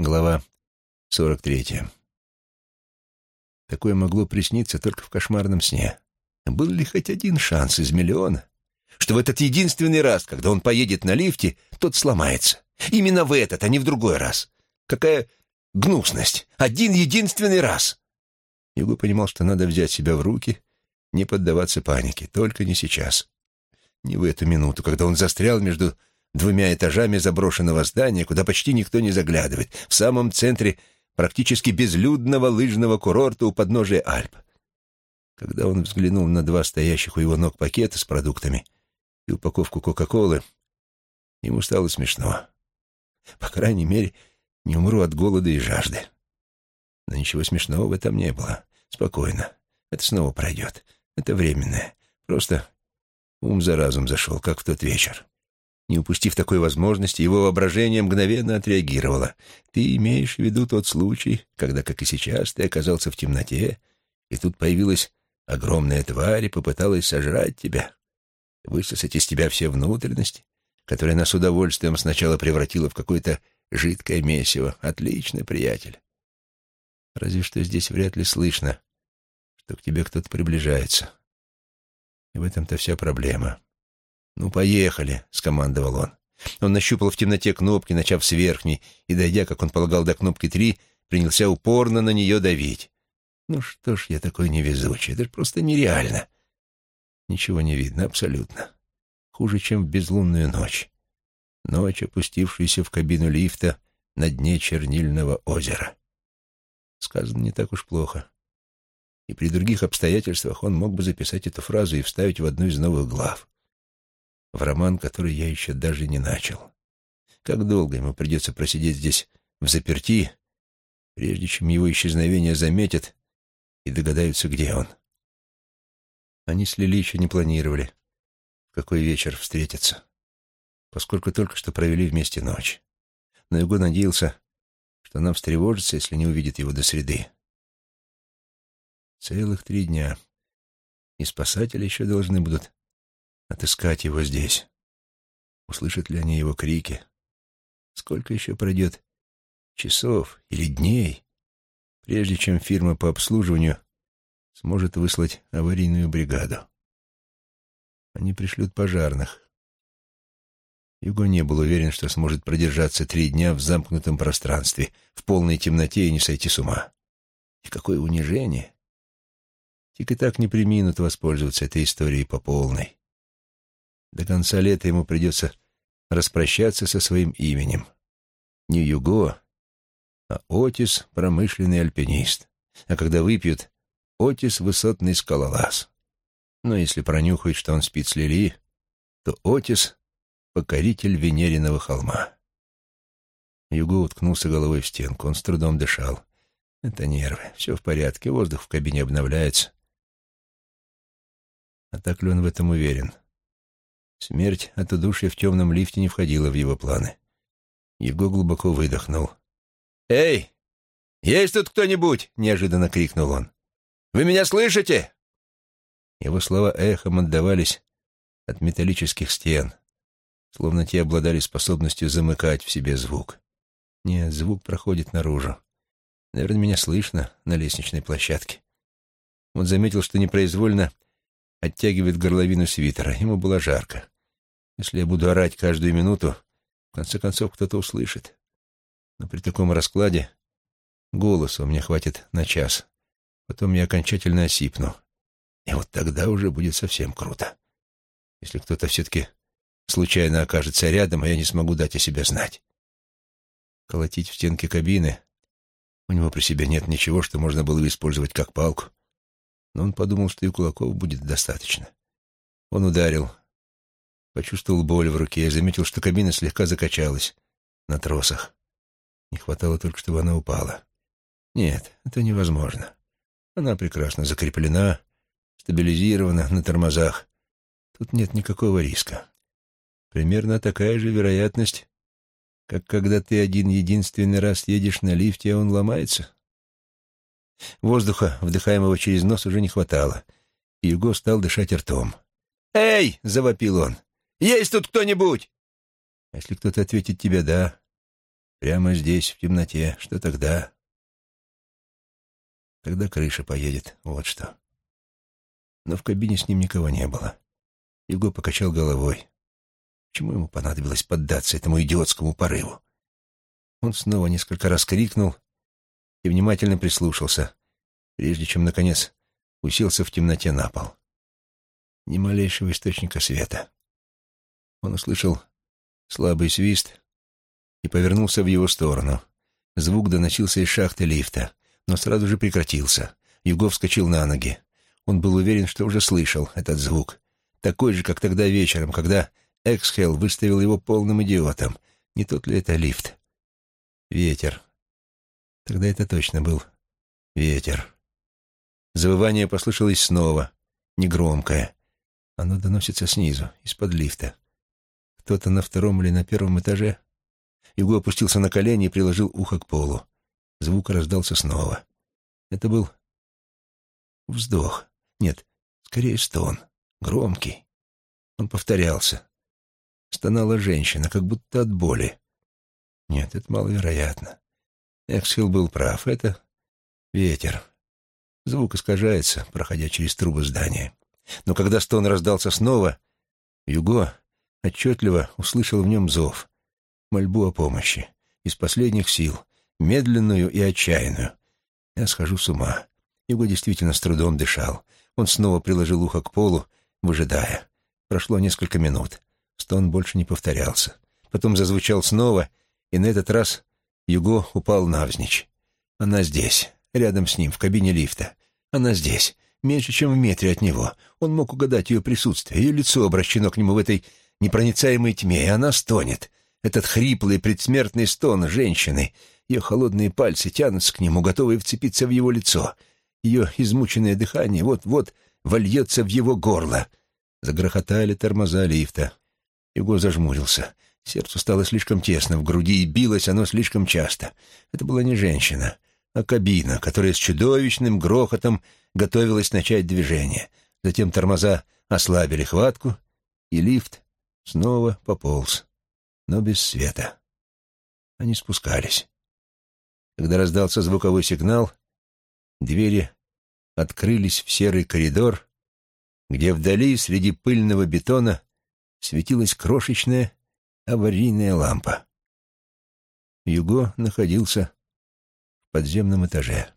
Глава 43. Такое могло присниться только в кошмарном сне. Был ли хоть один шанс из миллиона, что в этот единственный раз, когда он поедет на лифте, тот сломается? Именно в этот, а не в другой раз. Какая гнусность! Один единственный раз! Юго понимал, что надо взять себя в руки, не поддаваться панике, только не сейчас. Не в эту минуту, когда он застрял между двумя этажами заброшенного здания, куда почти никто не заглядывает, в самом центре практически безлюдного лыжного курорта у подножия Альп. Когда он взглянул на два стоящих у его ног пакета с продуктами и упаковку Кока-Колы, ему стало смешно. По крайней мере, не умру от голода и жажды. Но ничего смешного в этом не было. Спокойно. Это снова пройдет. Это временное. Просто ум за разум зашел, как в тот вечер. Не упустив такой возможности, его воображение мгновенно отреагировало. «Ты имеешь в виду тот случай, когда, как и сейчас, ты оказался в темноте, и тут появилась огромная тварь и попыталась сожрать тебя, высосать из тебя все внутренности, которые она с удовольствием сначала превратила в какое-то жидкое месиво. Отлично, приятель. Разве что здесь вряд ли слышно, что к тебе кто-то приближается. И в этом-то вся проблема». «Ну, поехали», — скомандовал он. Он нащупал в темноте кнопки, начав с верхней, и, дойдя, как он полагал, до кнопки три, принялся упорно на нее давить. «Ну что ж я такой невезучий, это же просто нереально». Ничего не видно, абсолютно. Хуже, чем в безлунную ночь. Ночь, опустившуюся в кабину лифта на дне чернильного озера. Сказано не так уж плохо. И при других обстоятельствах он мог бы записать эту фразу и вставить в одну из новых глав в роман, который я еще даже не начал. Как долго ему придется просидеть здесь в заперти, прежде чем его исчезновение заметят и догадаются, где он. Они с Лили еще не планировали, в какой вечер встретиться, поскольку только что провели вместе ночь. Но Юго надеялся, что она встревожится, если не увидит его до среды. Целых три дня. И спасатели еще должны будут отыскать его здесь. Услышат ли они его крики? Сколько еще пройдет часов или дней, прежде чем фирма по обслуживанию сможет выслать аварийную бригаду? Они пришлют пожарных. Юго не был уверен, что сможет продержаться три дня в замкнутом пространстве, в полной темноте и не сойти с ума. И какое унижение! Тик и так не приминут воспользоваться этой историей по полной. До конца лета ему придется распрощаться со своим именем. Не Юго, а Отис — промышленный альпинист. А когда выпьют, Отис — высотный скалолаз. Но если пронюхают, что он спит с Лили, то Отис — покоритель Венериного холма. Юго уткнулся головой в стенку. Он с трудом дышал. Это нервы. Все в порядке. Воздух в кабине обновляется. А так ли он в этом уверен? — Смерть от удушья в темном лифте не входила в его планы. Его глубоко выдохнул. «Эй, есть тут кто-нибудь?» — неожиданно крикнул он. «Вы меня слышите?» Его слова эхом отдавались от металлических стен, словно те обладали способностью замыкать в себе звук. Нет, звук проходит наружу. Наверное, меня слышно на лестничной площадке. Он заметил, что непроизвольно оттягивает горловину свитера. Ему было жарко. Если я буду орать каждую минуту, в конце концов кто-то услышит. Но при таком раскладе голоса у меня хватит на час. Потом я окончательно осипну. И вот тогда уже будет совсем круто. Если кто-то все-таки случайно окажется рядом, а я не смогу дать о себе знать. Колотить в стенки кабины. У него при себе нет ничего, что можно было бы использовать как палку но он подумал, что и кулаков будет достаточно. Он ударил, почувствовал боль в руке и заметил, что кабина слегка закачалась на тросах. Не хватало только, чтобы она упала. Нет, это невозможно. Она прекрасно закреплена, стабилизирована на тормозах. Тут нет никакого риска. Примерно такая же вероятность, как когда ты один единственный раз едешь на лифте, а он ломается. Воздуха, вдыхаемого через нос, уже не хватало, и Юго стал дышать ртом. «Эй!» — завопил он. «Есть тут кто-нибудь?» «А если кто-то ответит тебе «да», Прямо здесь, в темноте. Что тогда? Тогда крыша поедет. Вот что. Но в кабине с ним никого не было. Юго покачал головой. Почему ему понадобилось поддаться этому идиотскому порыву? Он снова несколько раз крикнул и внимательно прислушался, прежде чем, наконец, уселся в темноте на пол. Ни малейшего источника света. Он услышал слабый свист и повернулся в его сторону. Звук доносился из шахты лифта, но сразу же прекратился. Юго вскочил на ноги. Он был уверен, что уже слышал этот звук. Такой же, как тогда вечером, когда Эксхелл выставил его полным идиотом. Не тот ли это лифт? Ветер. Тогда это точно был ветер. Завывание послышалось снова, негромкое. Оно доносится снизу, из-под лифта. Кто-то на втором или на первом этаже. Юго опустился на колени и приложил ухо к полу. Звук раздался снова. Это был вздох. Нет, скорее стон. Громкий. Он повторялся. Стонала женщина, как будто от боли. Нет, это маловероятно. Эксхилл был прав. Это ветер. Звук искажается, проходя через трубы здания. Но когда стон раздался снова, Юго отчетливо услышал в нем зов, мольбу о помощи, из последних сил, медленную и отчаянную. Я схожу с ума. Юго действительно с трудом дышал. Он снова приложил ухо к полу, выжидая. Прошло несколько минут. Стон больше не повторялся. Потом зазвучал снова, и на этот раз Юго упал навзничь. Она здесь, рядом с ним, в кабине лифта. Она здесь, меньше, чем в метре от него. Он мог угадать ее присутствие. Ее лицо обращено к нему в этой непроницаемой тьме, и она стонет. Этот хриплый предсмертный стон женщины. Ее холодные пальцы тянутся к нему, готовые вцепиться в его лицо. Ее измученное дыхание вот-вот вольется в его горло. Загрохотали тормоза лифта. Его зажмурился. Сердцу стало слишком тесно в груди, и билось оно слишком часто. Это была не женщина, а кабина, которая с чудовищным грохотом готовилась начать движение. Затем тормоза ослабили хватку, и лифт снова пополз, но без света. Они спускались. Когда раздался звуковой сигнал, двери открылись в серый коридор, где вдали среди пыльного бетона светилась крошечная аварийная лампа. Юго находился в подземном этаже.